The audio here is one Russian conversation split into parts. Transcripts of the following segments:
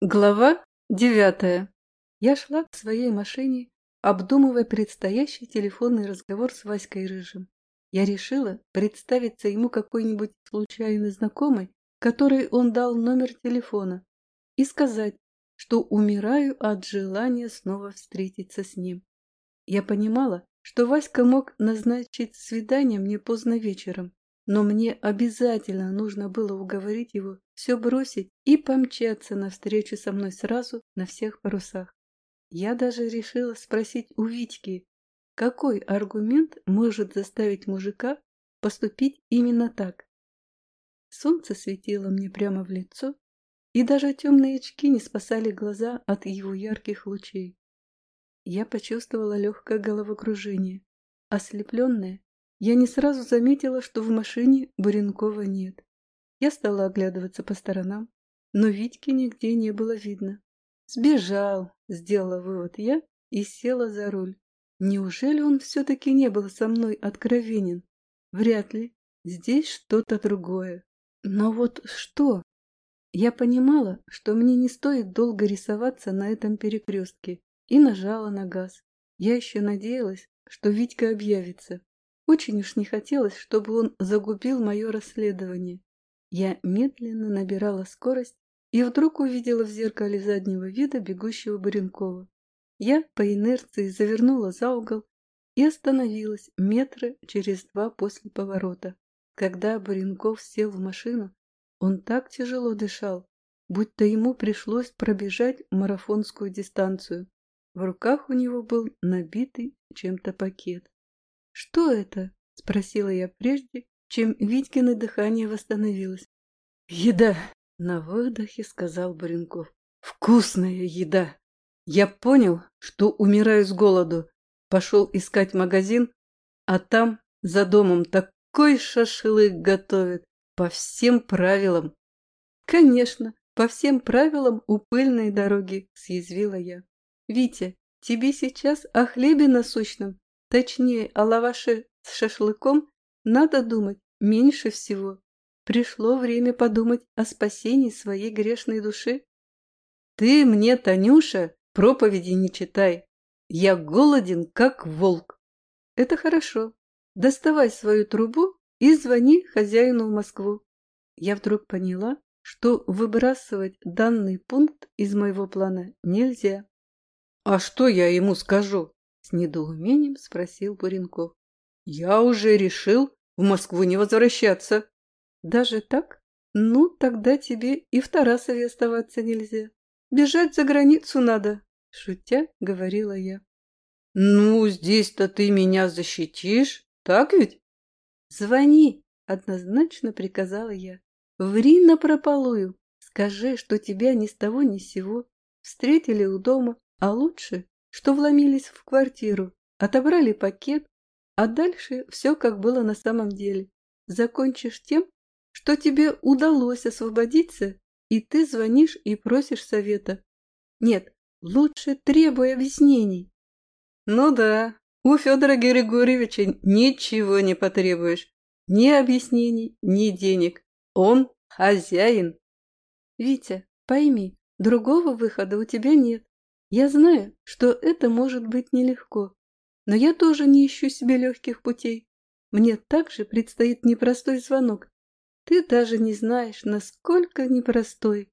Глава девятая. Я шла к своей машине, обдумывая предстоящий телефонный разговор с Васькой Рыжим. Я решила представиться ему какой-нибудь случайный знакомый, который он дал номер телефона, и сказать, что умираю от желания снова встретиться с ним. Я понимала, что Васька мог назначить свидание мне поздно вечером, но мне обязательно нужно было уговорить его все бросить и помчаться навстречу со мной сразу на всех парусах. Я даже решила спросить у Витьки, какой аргумент может заставить мужика поступить именно так. Солнце светило мне прямо в лицо, и даже темные очки не спасали глаза от его ярких лучей. Я почувствовала легкое головокружение. Ослепленная, я не сразу заметила, что в машине Буренкова нет. Я стала оглядываться по сторонам, но Витьки нигде не было видно. «Сбежал», — сделала вывод я и села за руль. Неужели он все-таки не был со мной откровенен? Вряд ли. Здесь что-то другое. Но вот что? Я понимала, что мне не стоит долго рисоваться на этом перекрестке, и нажала на газ. Я еще надеялась, что Витька объявится. Очень уж не хотелось, чтобы он загубил мое расследование. Я медленно набирала скорость и вдруг увидела в зеркале заднего вида бегущего Баренкова. Я по инерции завернула за угол и остановилась метра через два после поворота. Когда Баренков сел в машину, он так тяжело дышал, будто ему пришлось пробежать марафонскую дистанцию. В руках у него был набитый чем-то пакет. «Что это?» — спросила я прежде, чем Витькино дыхание восстановилось. «Еда!» — на выдохе сказал Баренков. «Вкусная еда! Я понял, что умираю с голоду. Пошел искать магазин, а там, за домом, такой шашлык готовят по всем правилам». «Конечно, по всем правилам у пыльной дороги», — съязвила я. «Витя, тебе сейчас о хлебе насущном Точнее, о лаваше с шашлыком надо думать меньше всего. Пришло время подумать о спасении своей грешной души. Ты мне, Танюша, проповеди не читай. Я голоден, как волк. Это хорошо. Доставай свою трубу и звони хозяину в Москву. Я вдруг поняла, что выбрасывать данный пункт из моего плана нельзя. А что я ему скажу? С недоумением спросил Буренков. Я уже решил в Москву не возвращаться. Даже так? Ну, тогда тебе и в Тарасове оставаться нельзя. Бежать за границу надо, шутя говорила я. Ну, здесь-то ты меня защитишь, так ведь? Звони, однозначно приказала я. Ври напропалую. Скажи, что тебя ни с того ни с сего встретили у дома, а лучше что вломились в квартиру, отобрали пакет, а дальше все как было на самом деле. Закончишь тем, что тебе удалось освободиться, и ты звонишь и просишь совета. Нет, лучше требуй объяснений. Ну да, у Федора Григорьевича ничего не потребуешь. Ни объяснений, ни денег. Он хозяин. Витя, пойми, другого выхода у тебя нет. Я знаю, что это может быть нелегко, но я тоже не ищу себе легких путей. Мне также предстоит непростой звонок. Ты даже не знаешь, насколько непростой.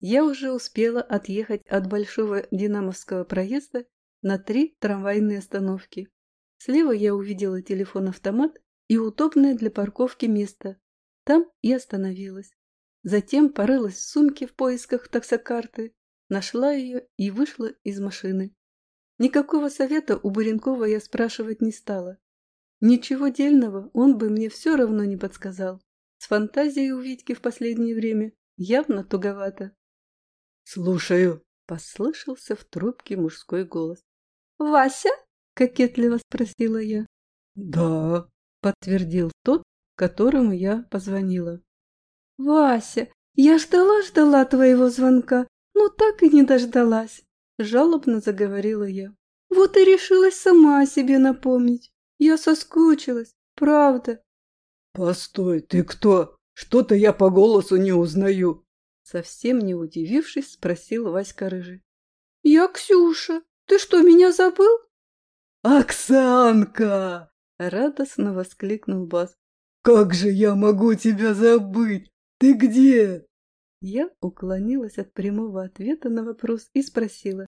Я уже успела отъехать от Большого Динамовского проезда на три трамвайные остановки. Слева я увидела телефон-автомат и удобное для парковки место. Там и остановилась. Затем порылась в сумке в поисках таксокарты нашла ее и вышла из машины. Никакого совета у Буренкова я спрашивать не стала. Ничего дельного он бы мне все равно не подсказал. С фантазией у Витьки в последнее время явно туговато. «Слушаю», — послышался в трубке мужской голос. «Вася?» — кокетливо спросила я. «Да», — подтвердил тот, которому я позвонила. «Вася, я ждала-ждала твоего звонка, но так и не дождалась, жалобно заговорила я. Вот и решилась сама о себе напомнить. Я соскучилась, правда. Постой, ты кто? Что-то я по голосу не узнаю. Совсем не удивившись, спросил Васька Рыжий. «Я Ксюша. Ты что, меня забыл?» «Оксанка!» — радостно воскликнул Бас. «Как же я могу тебя забыть? Ты где?» Я уклонилась от прямого ответа на вопрос и спросила.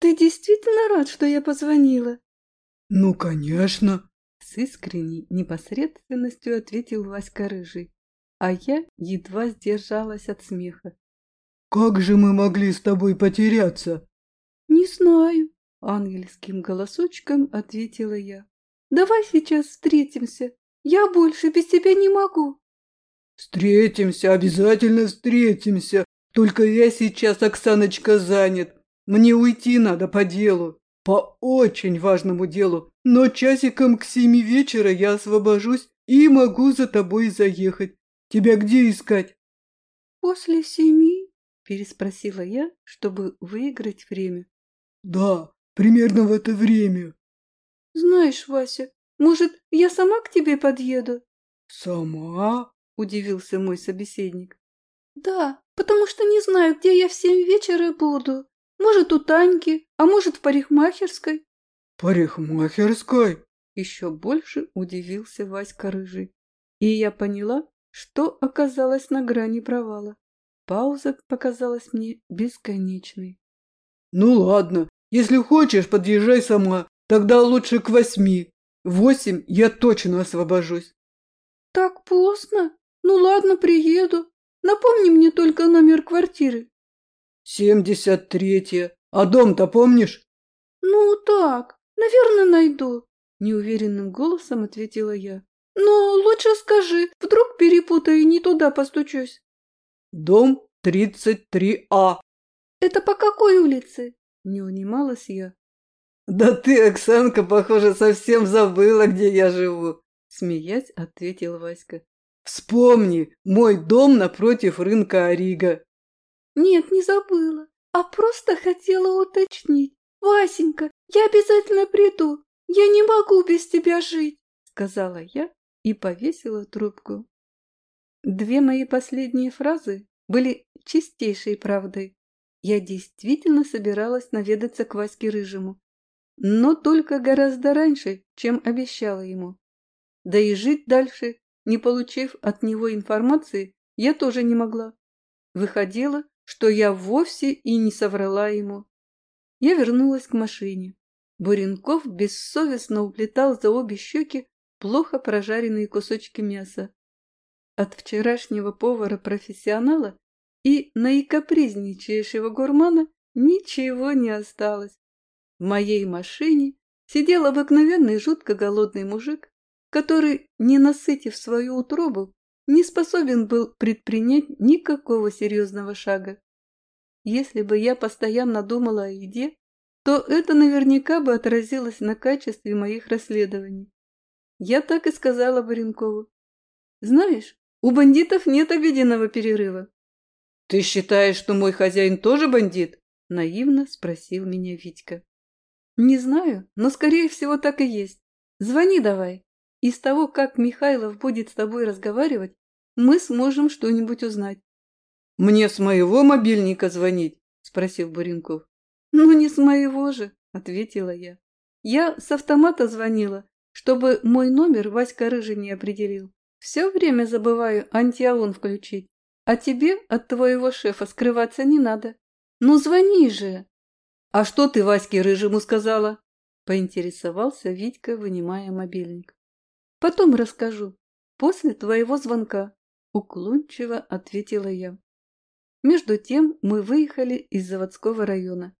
«Ты действительно рад, что я позвонила?» «Ну, конечно!» С искренней непосредственностью ответил Васька Рыжий, а я едва сдержалась от смеха. «Как же мы могли с тобой потеряться?» «Не знаю», — ангельским голосочком ответила я. «Давай сейчас встретимся. Я больше без тебя не могу». «Встретимся, обязательно встретимся. Только я сейчас, Оксаночка, занят. Мне уйти надо по делу, по очень важному делу. Но часиком к семи вечера я освобожусь и могу за тобой заехать. Тебя где искать?» «После семи?» – переспросила я, чтобы выиграть время. «Да, примерно в это время». «Знаешь, Вася, может, я сама к тебе подъеду?» «Сама?» – удивился мой собеседник. «Да, потому что не знаю, где я в семь вечера буду. Может, у Таньки, а может, в парикмахерской». «Парикмахерской?» Еще больше удивился Васька Рыжий. И я поняла, что оказалось на грани провала. Пауза показалась мне бесконечной. «Ну ладно, если хочешь, подъезжай сама. Тогда лучше к восьми. В восемь я точно освобожусь». «Так поздно? Ну ладно, приеду. Напомни мне только номер квартиры». «Семьдесят третья. А дом-то помнишь?» «Ну так, наверное, найду», — неуверенным голосом ответила я. «Но лучше скажи, вдруг перепутаю и не туда постучусь». «Дом 33А». «Это по какой улице?» — не унималась я. «Да ты, Оксанка, похоже, совсем забыла, где я живу», — смеясь ответил Васька. «Вспомни, мой дом напротив рынка Орига». «Нет, не забыла, а просто хотела уточнить. Васенька, я обязательно приду. Я не могу без тебя жить», — сказала я и повесила трубку. Две мои последние фразы были чистейшей правдой. Я действительно собиралась наведаться к Ваське Рыжему, но только гораздо раньше, чем обещала ему. Да и жить дальше, не получив от него информации, я тоже не могла. Выходило, что я вовсе и не соврала ему. Я вернулась к машине. Буренков бессовестно уплетал за обе щеки плохо прожаренные кусочки мяса. От вчерашнего повара-профессионала и наикапризничающего гурмана ничего не осталось. В моей машине сидел обыкновенный жутко голодный мужик, который, не насытив свою утробу, не способен был предпринять никакого серьезного шага. Если бы я постоянно думала о еде, то это наверняка бы отразилось на качестве моих расследований. Я так и сказала Баренкову. Знаешь, у бандитов нет обеденного перерыва. Ты считаешь, что мой хозяин тоже бандит? Наивно спросил меня Витька. Не знаю, но скорее всего так и есть. Звони давай. Из того, как Михайлов будет с тобой разговаривать, мы сможем что-нибудь узнать. Мне с моего мобильника звонить? Спросил Буренков. Ну не с моего же, ответила я. Я с автомата звонила, чтобы мой номер Васька Рыжий не определил. Все время забываю антиалон включить. А тебе от твоего шефа скрываться не надо. Ну звони же. А что ты Ваське Рыжему сказала? Поинтересовался Витька, вынимая мобильник. Потом расскажу. После твоего звонка. Уклончиво ответила я. Между тем мы выехали из заводского района.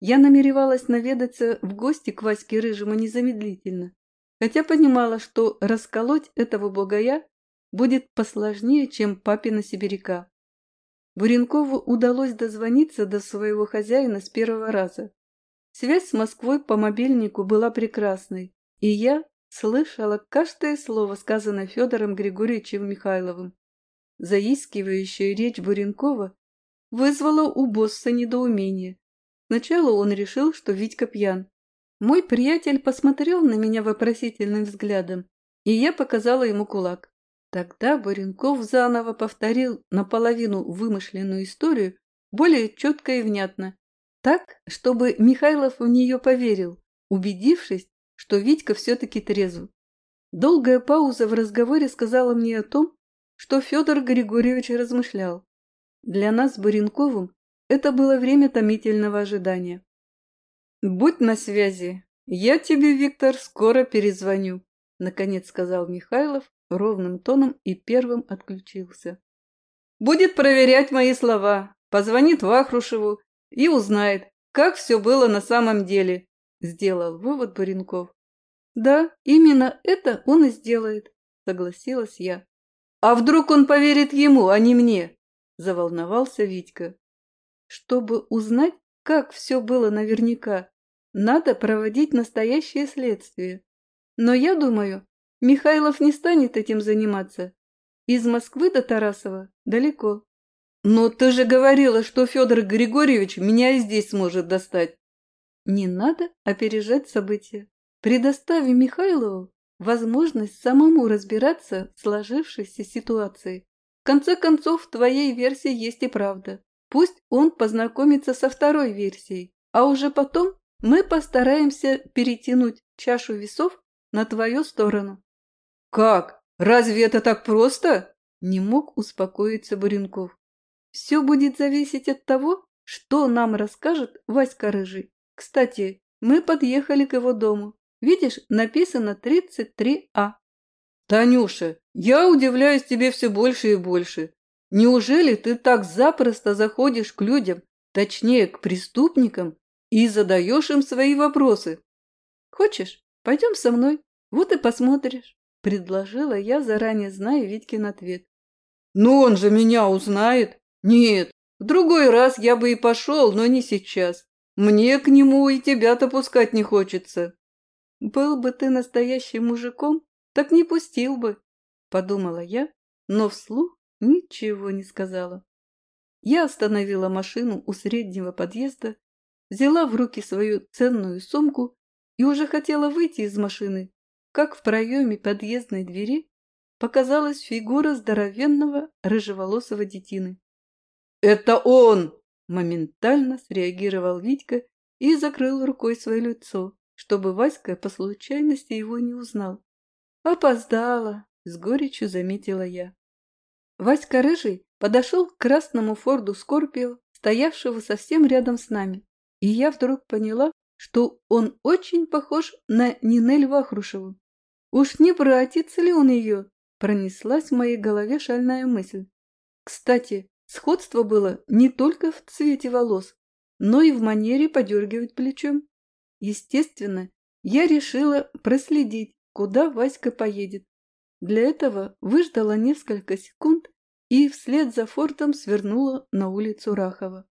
Я намеревалась наведаться в гости к Ваське Рыжему незамедлительно хотя понимала, что расколоть этого бугая будет посложнее, чем папина сибиряка. Буренкову удалось дозвониться до своего хозяина с первого раза. Связь с Москвой по мобильнику была прекрасной, и я слышала каждое слово, сказанное Федором Григорьевичем Михайловым. Заискивающая речь Буренкова вызвала у босса недоумение. Сначала он решил, что Витька пьян, мой приятель посмотрел на меня вопросительным взглядом, и я показала ему кулак. Тогда Баренков заново повторил наполовину вымышленную историю более четко и внятно, так, чтобы Михайлов в нее поверил, убедившись, что Витька все-таки трезв. Долгая пауза в разговоре сказала мне о том, что Федор Григорьевич размышлял. Для нас с Баренковым это было время томительного ожидания. «Будь на связи. Я тебе, Виктор, скоро перезвоню», — наконец сказал Михайлов ровным тоном и первым отключился. «Будет проверять мои слова, позвонит Вахрушеву и узнает, как все было на самом деле», — сделал вывод Баренков. «Да, именно это он и сделает», — согласилась я. «А вдруг он поверит ему, а не мне?» — заволновался Витька. Чтобы узнать, как все было наверняка, надо проводить настоящее следствие. Но я думаю, Михайлов не станет этим заниматься. Из Москвы до Тарасова далеко. Но ты же говорила, что Федор Григорьевич меня и здесь сможет достать. Не надо опережать события. Предоставим Михайлову возможность самому разбираться в сложившейся ситуации. В конце концов, в твоей версии есть и правда. Пусть он познакомится со второй версией, а уже потом мы постараемся перетянуть чашу весов на твою сторону. «Как? Разве это так просто?» Не мог успокоиться Буренков. «Все будет зависеть от того, что нам расскажет Васька Рыжий. Кстати, мы подъехали к его дому. Видишь, написано 33А». «Танюша, я удивляюсь тебе все больше и больше. Неужели ты так запросто заходишь к людям, точнее, к преступникам, и задаешь им свои вопросы? Хочешь, пойдем со мной, вот и посмотришь». Предложила я, заранее зная Витькин ответ. «Ну он же меня узнает!» «Нет, в другой раз я бы и пошел, но не сейчас. Мне к нему и тебя-то пускать не хочется». «Был бы ты настоящим мужиком, так не пустил бы», — подумала я, но вслух ничего не сказала. Я остановила машину у среднего подъезда, взяла в руки свою ценную сумку и уже хотела выйти из машины, как в проеме подъездной двери показалась фигура здоровенного рыжеволосого детины. «Это он!» – моментально среагировал Витька и закрыл рукой свое лицо, чтобы Васька по случайности его не узнал. «Опоздала!» – с горечью заметила я. Васька Рыжий подошел к красному форду Скорпио, стоявшего совсем рядом с нами, и я вдруг поняла, что он очень похож на Нинель Вахрушеву. Уж не братец ли он ее? Пронеслась в моей голове шальная мысль. Кстати, сходство было не только в цвете волос, но и в манере подергивать плечом. Естественно, я решила проследить, куда Васька поедет. Для этого выждала несколько секунд и вслед за фортом свернула на улицу Рахова.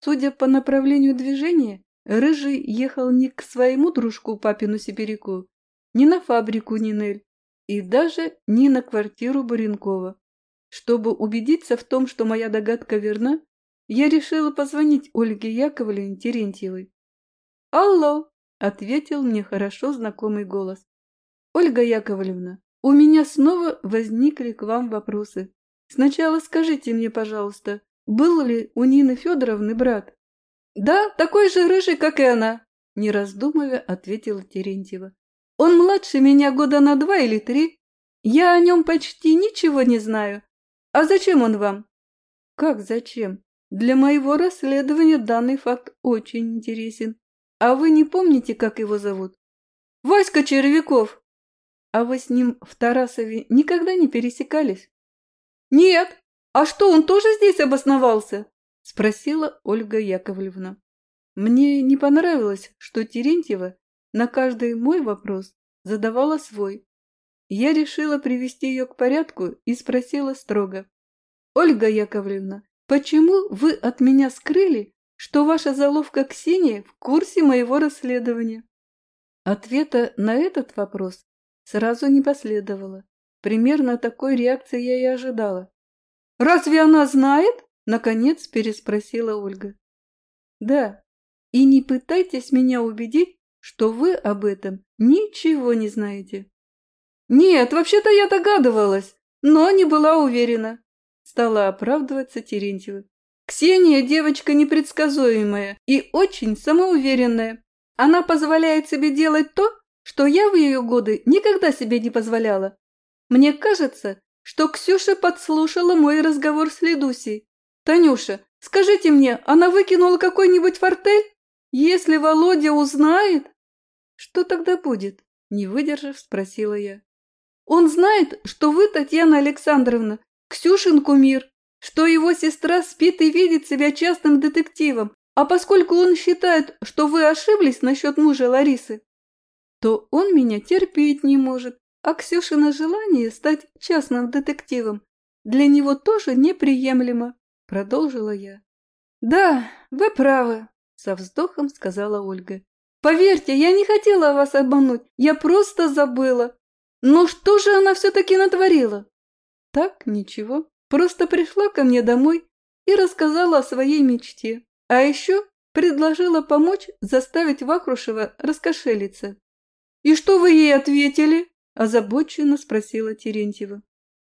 Судя по направлению движения, Рыжий ехал не к своему дружку папину Сибиряку, ни на фабрику Нинель и даже не на квартиру Баренкова. Чтобы убедиться в том, что моя догадка верна, я решила позвонить Ольге Яковлевне Терентьевой. «Алло!» – ответил мне хорошо знакомый голос. «Ольга Яковлевна, у меня снова возникли к вам вопросы. Сначала скажите мне, пожалуйста, был ли у Нины Федоровны брат?» «Да, такой же рыжий, как и она», – не раздумывая ответила Терентьева. Он младше меня года на два или три. Я о нем почти ничего не знаю. А зачем он вам? Как зачем? Для моего расследования данный факт очень интересен. А вы не помните, как его зовут? Васька Червяков. А вы с ним в Тарасове никогда не пересекались? Нет. А что, он тоже здесь обосновался? Спросила Ольга Яковлевна. Мне не понравилось, что Терентьева на каждый мой вопрос задавала свой. Я решила привести ее к порядку и спросила строго. «Ольга Яковлевна, почему вы от меня скрыли, что ваша заловка Ксения в курсе моего расследования?» Ответа на этот вопрос сразу не последовало. Примерно такой реакции я и ожидала. «Разве она знает?» – наконец переспросила Ольга. «Да, и не пытайтесь меня убедить, что вы об этом ничего не знаете. Нет, вообще-то я догадывалась. но не была уверена. Стала оправдываться Терентьева. Ксения девочка непредсказуемая и очень самоуверенная. Она позволяет себе делать то, что я в ее годы никогда себе не позволяла. Мне кажется, что Ксюша подслушала мой разговор с Ледусей. Танюша, скажите мне, она выкинула какой-нибудь фортель? Если Володя узнает... Что тогда будет? Не выдержав, спросила я. Он знает, что вы, Татьяна Александровна, Ксюшин кумир, что его сестра спит и видит себя частным детективом, а поскольку он считает, что вы ошиблись насчет мужа Ларисы, то он меня терпеть не может, а Ксюшина желание стать частным детективом для него тоже неприемлемо, продолжила я. Да, вы правы, со вздохом сказала Ольга. Поверьте, я не хотела вас обмануть, я просто забыла. Но что же она все-таки натворила? Так, ничего. Просто пришла ко мне домой и рассказала о своей мечте. А еще предложила помочь заставить Вахрушева раскошелиться. «И что вы ей ответили?» – озабоченно спросила Терентьева.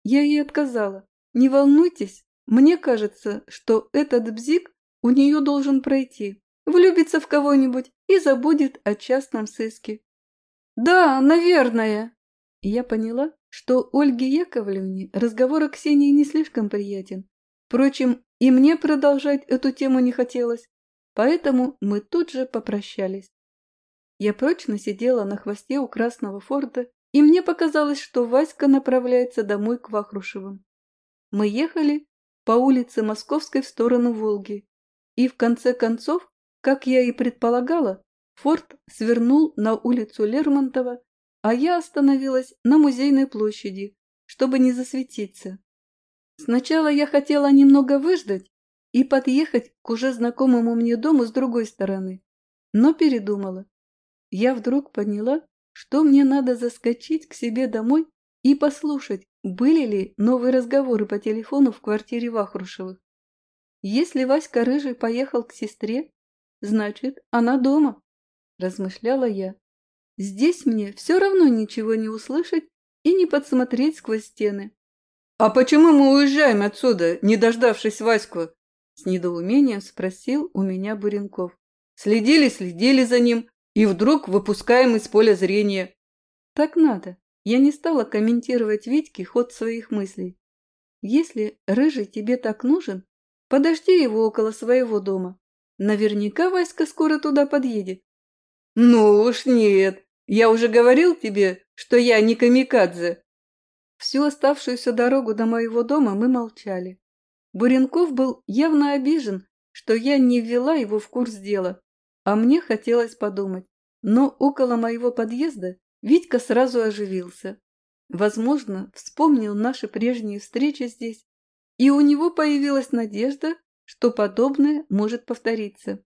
Я ей отказала. «Не волнуйтесь, мне кажется, что этот бзик у нее должен пройти, влюбится в кого-нибудь и забудет о частном сыске». «Да, наверное». Я поняла, что Ольге Яковлевне разговор о Ксении не слишком приятен. Впрочем, и мне продолжать эту тему не хотелось, поэтому мы тут же попрощались. Я прочно сидела на хвосте у красного форта, и мне показалось, что Васька направляется домой к Вахрушевым. Мы ехали по улице Московской в сторону Волги, и в конце концов, как я и предполагала, форт свернул на улицу Лермонтова а я остановилась на музейной площади, чтобы не засветиться. Сначала я хотела немного выждать и подъехать к уже знакомому мне дому с другой стороны, но передумала. Я вдруг поняла, что мне надо заскочить к себе домой и послушать, были ли новые разговоры по телефону в квартире Вахрушевых. Если Васька Рыжий поехал к сестре, значит, она дома, размышляла я. Здесь мне все равно ничего не услышать и не подсмотреть сквозь стены. «А почему мы уезжаем отсюда, не дождавшись Ваську?» С недоумением спросил у меня Буренков. Следили, следили за ним, и вдруг выпускаем из поля зрения. Так надо. Я не стала комментировать Витьке ход своих мыслей. Если Рыжий тебе так нужен, подожди его около своего дома. Наверняка Васька скоро туда подъедет. Ну уж нет, я уже говорил тебе, что я не камикадзе. Всю оставшуюся дорогу до моего дома мы молчали. Буренков был явно обижен, что я не ввела его в курс дела, а мне хотелось подумать. Но около моего подъезда Витька сразу оживился. Возможно, вспомнил наши прежние встречи здесь, и у него появилась надежда, что подобное может повториться.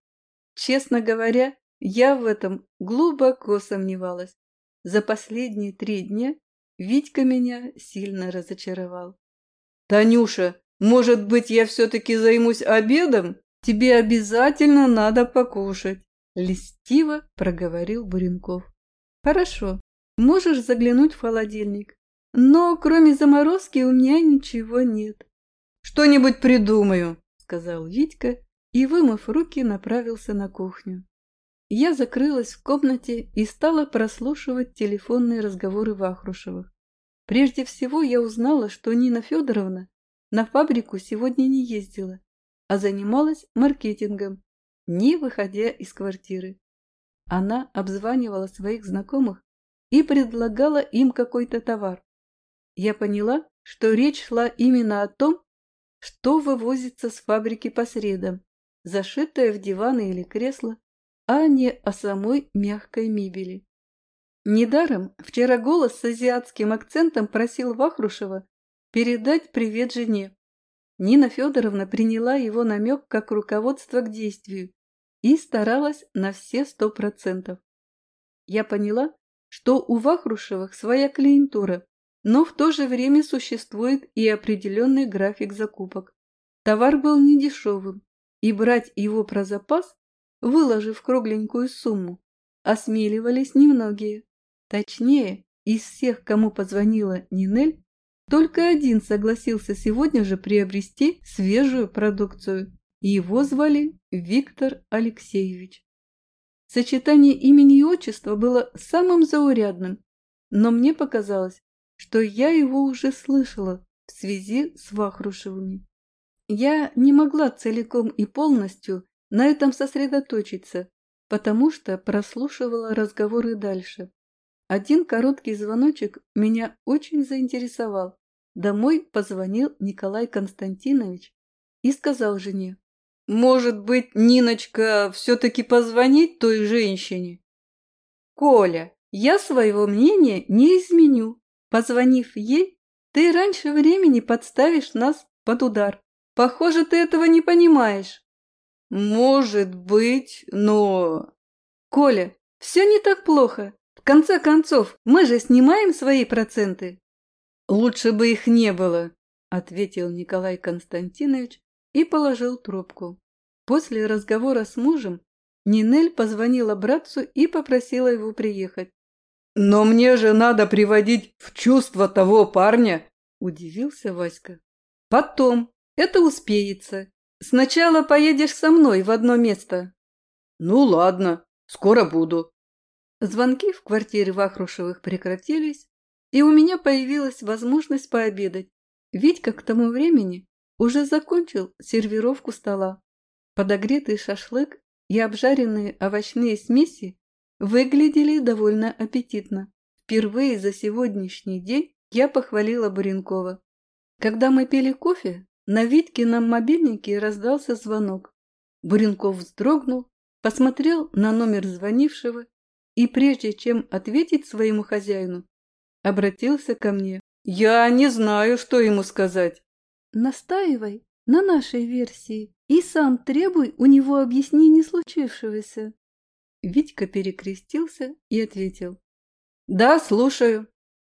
Честно говоря, я в этом глубоко сомневалась. За последние три дня Витька меня сильно разочаровал. «Танюша, может быть, я все-таки займусь обедом? Тебе обязательно надо покушать!» Листиво проговорил Буренков. «Хорошо, можешь заглянуть в холодильник, но кроме заморозки у меня ничего нет». «Что-нибудь придумаю», — сказал Витька и, вымыв руки, направился на кухню. Я закрылась в комнате и стала прослушивать телефонные разговоры Вахрушевых. Прежде всего я узнала, что Нина Федоровна на фабрику сегодня не ездила, а занималась маркетингом, не выходя из квартиры. Она обзванивала своих знакомых и предлагала им какой-то товар. Я поняла, что речь шла именно о том, что вывозится с фабрики по средам, зашитое в диваны или кресла, а не о самой мягкой мебели. Недаром вчера голос с азиатским акцентом просил Вахрушева передать привет жене. Нина Федоровна приняла его намек как руководство к действию и старалась на все сто процентов. Я поняла, что у Вахрушевых своя клиентура, но в то же время существует и определенный график закупок. Товар был недешевым, и брать его про запас выложив кругленькую сумму, осмеливались немногие. Точнее, из всех, кому позвонила Нинель, Только один согласился сегодня же приобрести свежую продукцию, его звали Виктор Алексеевич. Сочетание имени и отчества было самым заурядным, но мне показалось, что я его уже слышала в связи с Вахрушевыми. Я не могла целиком и полностью на этом сосредоточиться, потому что прослушивала разговоры дальше. Один короткий звоночек меня очень заинтересовал. Домой позвонил Николай Константинович и сказал жене, «Может быть, Ниночка, все-таки позвонить той женщине?» «Коля, я своего мнения не изменю. Позвонив ей, ты раньше времени подставишь нас под удар. Похоже, ты этого не понимаешь. Может быть, но... Коля, все не так плохо. В конце концов, мы же снимаем свои проценты. Лучше бы их не было, ответил Николай Константинович и положил трубку. После разговора с мужем Нинель позвонила братцу и попросила его приехать. «Но мне же надо приводить в чувство того парня!» – удивился Васька. «Потом, это успеется. Сначала поедешь со мной в одно место. Ну ладно, скоро буду. Звонки в квартире Вахрушевых прекратились, и у меня появилась возможность пообедать. Витька к тому времени уже закончил сервировку стола. Подогретый шашлык и обжаренные овощные смеси выглядели довольно аппетитно. Впервые за сегодняшний день я похвалила Буренкова. Когда мы пили кофе, на Виткином мобильнике раздался звонок. Буренков вздрогнул, посмотрел на номер звонившего и, прежде чем ответить своему хозяину, обратился ко мне. «Я не знаю, что ему сказать». «Настаивай на нашей версии и сам требуй у него объяснений случившегося». Витька перекрестился и ответил. «Да, слушаю.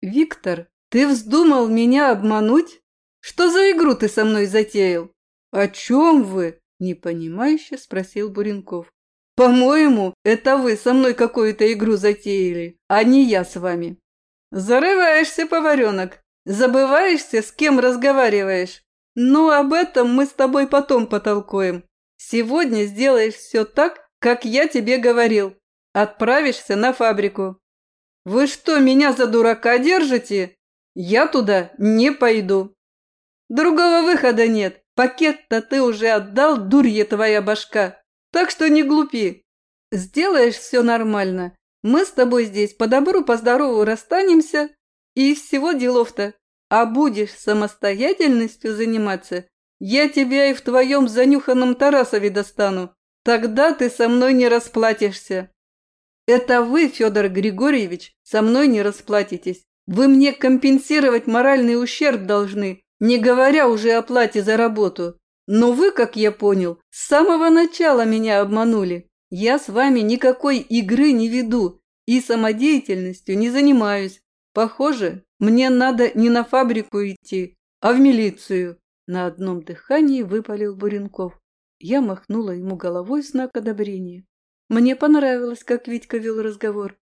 Виктор, ты вздумал меня обмануть?» Что за игру ты со мной затеял? О чем вы? Непонимающе спросил Буренков. По-моему, это вы со мной какую-то игру затеяли, а не я с вами. Зарываешься, поваренок. Забываешься, с кем разговариваешь. Ну, об этом мы с тобой потом потолкуем. Сегодня сделаешь все так, как я тебе говорил. Отправишься на фабрику. Вы что, меня за дурака держите? Я туда не пойду. Другого выхода нет. Пакет-то ты уже отдал, дурья твоя башка. Так что не глупи. Сделаешь все нормально. Мы с тобой здесь по добру, по здорову расстанемся. И всего делов-то. А будешь самостоятельностью заниматься, я тебя и в твоем занюханном Тарасове достану. Тогда ты со мной не расплатишься. Это вы, Федор Григорьевич, со мной не расплатитесь. Вы мне компенсировать моральный ущерб должны, не говоря уже о плате за работу. Но вы, как я понял, с самого начала меня обманули. Я с вами никакой игры не веду и самодеятельностью не занимаюсь. Похоже, мне надо не на фабрику идти, а в милицию. На одном дыхании выпалил Буренков. Я махнула ему головой в знак одобрения. Мне понравилось, как Витька вел разговор.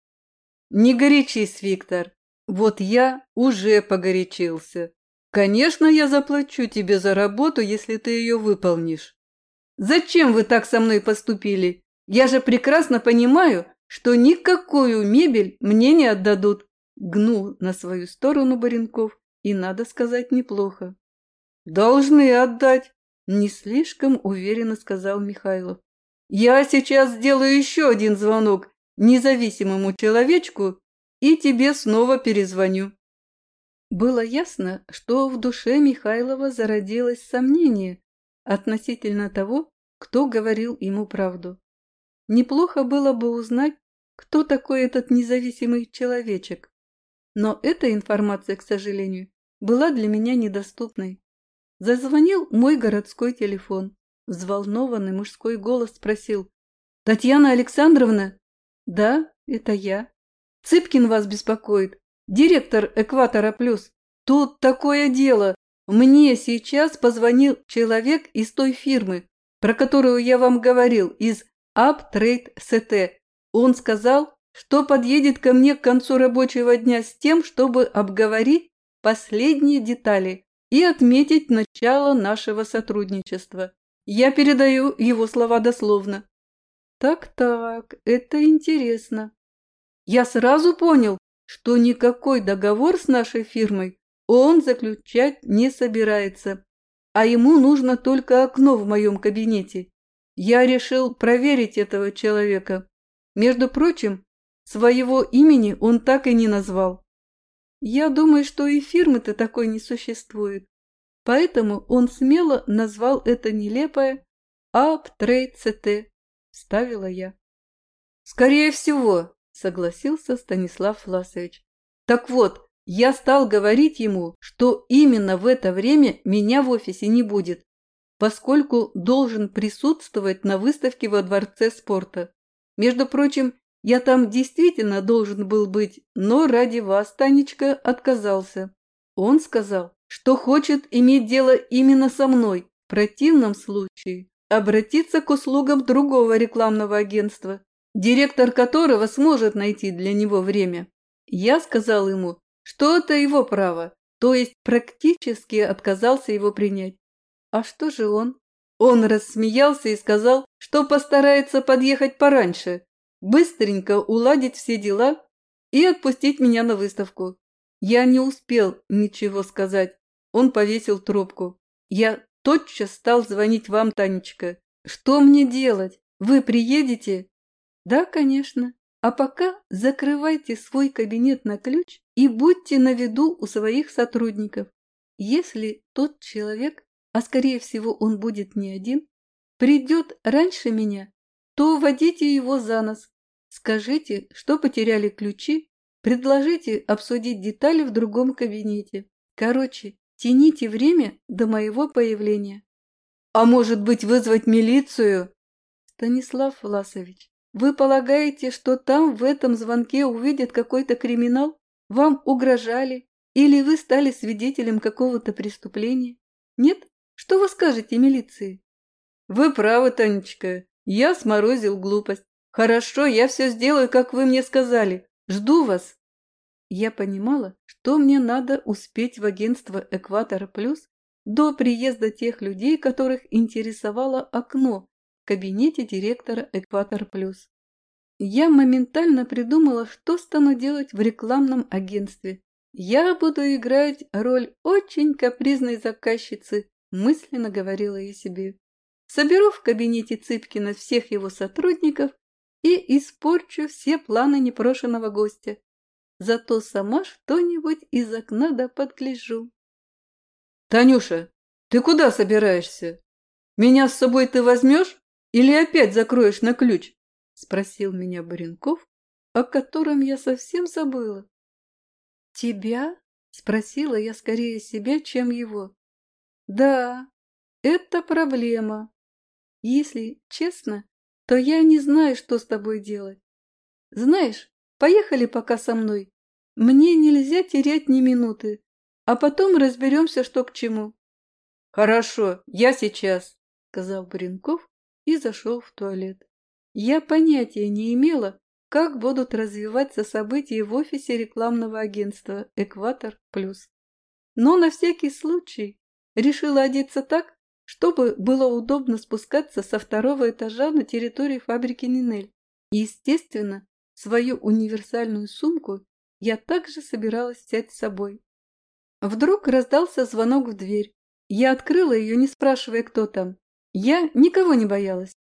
«Не горячись, Виктор. Вот я уже погорячился. Конечно, я заплачу тебе за работу, если ты ее выполнишь. Зачем вы так со мной поступили? Я же прекрасно понимаю, что никакую мебель мне не отдадут. Гнул на свою сторону Баренков, и, надо сказать, неплохо. Должны отдать, не слишком уверенно сказал Михайлов. Я сейчас сделаю еще один звонок независимому человечку и тебе снова перезвоню. Было ясно, что в душе Михайлова зародилось сомнение относительно того, кто говорил ему правду. Неплохо было бы узнать, кто такой этот независимый человечек. Но эта информация, к сожалению, была для меня недоступной. Зазвонил мой городской телефон. Взволнованный мужской голос спросил. «Татьяна Александровна?» «Да, это я. Цыпкин вас беспокоит. Директор «Экватора Плюс». Тут такое дело. Мне сейчас позвонил человек из той фирмы, про которую я вам говорил, из Uptrade CT. Он сказал, что подъедет ко мне к концу рабочего дня с тем, чтобы обговорить последние детали и отметить начало нашего сотрудничества. Я передаю его слова дословно. Так-так, это интересно. Я сразу понял, что никакой договор с нашей фирмой он заключать не собирается, а ему нужно только окно в моем кабинете. Я решил проверить этого человека. Между прочим, своего имени он так и не назвал. Я думаю, что и фирмы-то такой не существует. Поэтому он смело назвал это нелепое «Аптрейд ЦТ», – вставила я. «Скорее всего», – согласился Станислав Власович. «Так вот, я стал говорить ему, что именно в это время меня в офисе не будет, поскольку должен присутствовать на выставке во Дворце спорта. Между прочим, я там действительно должен был быть, но ради вас, Танечка, отказался. Он сказал, что хочет иметь дело именно со мной. В противном случае обратиться к услугам другого рекламного агентства, директор которого сможет найти для него время. Я сказал ему, что это его право, то есть практически отказался его принять. А что же он? Он рассмеялся и сказал, что постарается подъехать пораньше, быстренько уладить все дела и отпустить меня на выставку. Я не успел ничего сказать. Он повесил трубку. Я тотчас стал звонить вам, Танечка. Что мне делать? Вы приедете? Да, конечно. А пока закрывайте свой кабинет на ключ и будьте на виду у своих сотрудников. Если тот человек, а скорее всего он будет не один, придет раньше меня, то водите его за нос. Скажите, что потеряли ключи, предложите обсудить детали в другом кабинете. Короче, тяните время до моего появления. А может быть, вызвать милицию? Станислав Власович, вы полагаете, что там в этом звонке увидят какой-то криминал? Вам угрожали? Или вы стали свидетелем какого-то преступления? Нет? Что вы скажете милиции? Вы правы, Танечка. Я сморозил глупость. Хорошо, я все сделаю, как вы мне сказали. Жду вас. Я понимала, что мне надо успеть в агентство «Экватор Плюс» до приезда тех людей, которых интересовало окно кабинете директора «Экватор Плюс». Я моментально придумала, что стану делать в рекламном агентстве. Я буду играть роль очень капризной заказчицы, мысленно говорила я себе. Соберу в кабинете Цыпкина всех его сотрудников и испорчу все планы непрошенного гостя. Зато сама что-нибудь из окна да подгляжу. «Танюша, ты куда собираешься? Меня с собой ты возьмешь или опять закроешь на ключ?» Спросил меня Баренков, о котором я совсем забыла. «Тебя?» – спросила я скорее себя, чем его. «Да, это проблема. Если честно, то я не знаю, что с тобой делать. Знаешь, поехали пока со мной. Мне нельзя терять ни минуты, а потом разберемся, что к чему. Хорошо, я сейчас, сказал Баренков и зашел в туалет. Я понятия не имела, как будут развиваться события в офисе рекламного агентства «Экватор Плюс». Но на всякий случай решила одеться так, чтобы было удобно спускаться со второго этажа на территории фабрики Нинель. И, естественно, свою универсальную сумку я также собиралась взять с собой. Вдруг раздался звонок в дверь. Я открыла ее, не спрашивая, кто там. Я никого не боялась.